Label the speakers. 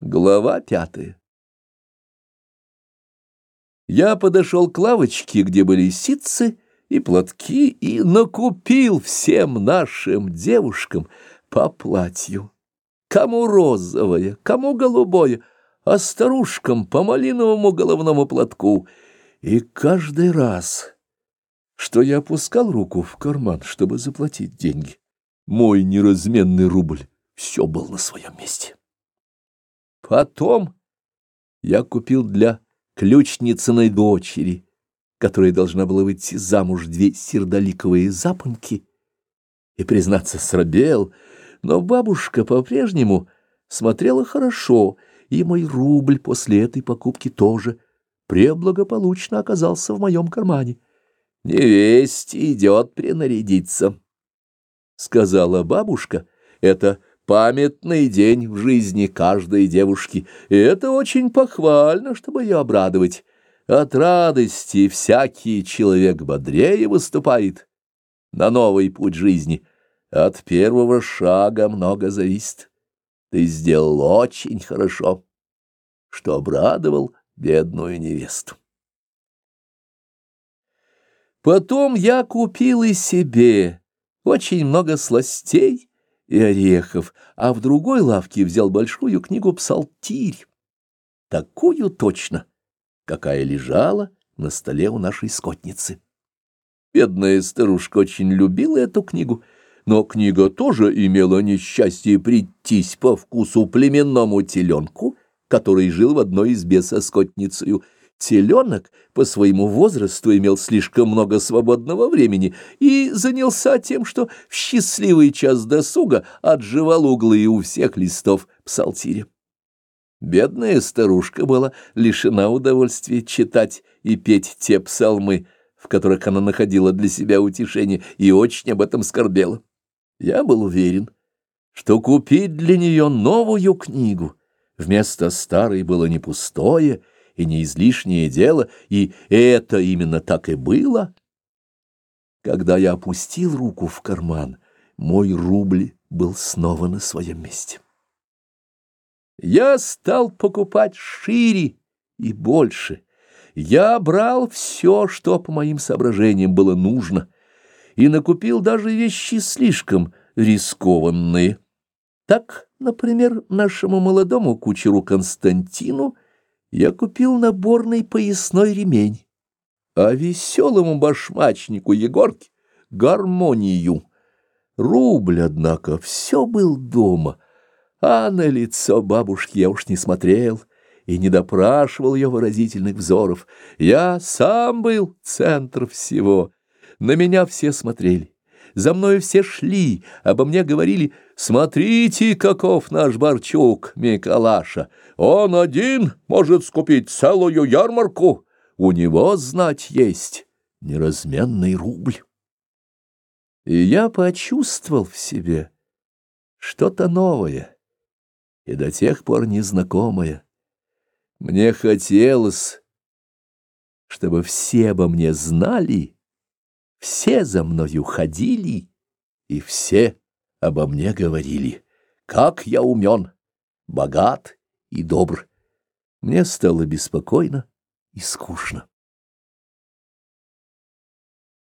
Speaker 1: Глава пятая. Я подошел к лавочке, где были ситцы и платки, и накупил всем нашим девушкам по платью. Кому розовое, кому голубое, а старушкам по малиновому головному платку. И каждый раз, что я опускал руку в карман, чтобы заплатить деньги, мой неразменный рубль все был на своем месте. Потом я купил для ключницыной дочери, которая должна была выйти замуж две сердоликовые запонки, и, признаться, срабел, но бабушка по-прежнему смотрела хорошо, и мой рубль после этой покупки тоже преблагополучно оказался в моем кармане. «Невесть идет принарядиться», — сказала бабушка. «Это памятный день в жизни каждой девушки, и это очень похвально, чтобы ее обрадовать. От радости всякий человек бодрее выступает на новый путь жизни. От первого шага много зависит. Ты сделал очень хорошо, что обрадовал бедную невесту. Потом я купил и себе очень много сластей, и орехов, а в другой лавке взял большую книгу «Псалтирь», такую точно, какая лежала на столе у нашей скотницы. Бедная старушка очень любила эту книгу, но книга тоже имела несчастье прийтись по вкусу племенному теленку, который жил в одной избе со скотницею, Теленок по своему возрасту имел слишком много свободного времени и занялся тем, что в счастливый час досуга отживал углы у всех листов псалтиря. Бедная старушка была лишена удовольствия читать и петь те псалмы, в которых она находила для себя утешение, и очень об этом скорбела. Я был уверен, что купить для нее новую книгу вместо старой было не пустое, и не излишнее дело, и это именно так и было. Когда я опустил руку в карман, мой рубль был снова на своем месте. Я стал покупать шире и больше. Я брал все, что, по моим соображениям, было нужно, и накупил даже вещи слишком рискованные. Так, например, нашему молодому кучеру Константину — я купил наборный поясной ремень, а веселому башмачнику Егорке — гармонию. Рубль, однако, все был дома, а на лицо бабушки я уж не смотрел и не допрашивал ее выразительных взоров. Я сам был центр всего, на меня все смотрели. За мною все шли, обо мне говорили «Смотрите, каков наш Барчук, Миколаша! Он один может скупить целую ярмарку, у него, знать, есть неразменный рубль». И я почувствовал в себе что-то новое и до тех пор незнакомое. Мне хотелось, чтобы все обо мне знали, все за мною ходили, и все обо мне говорили, как я умен, богат и добр. Мне стало беспокойно и скучно.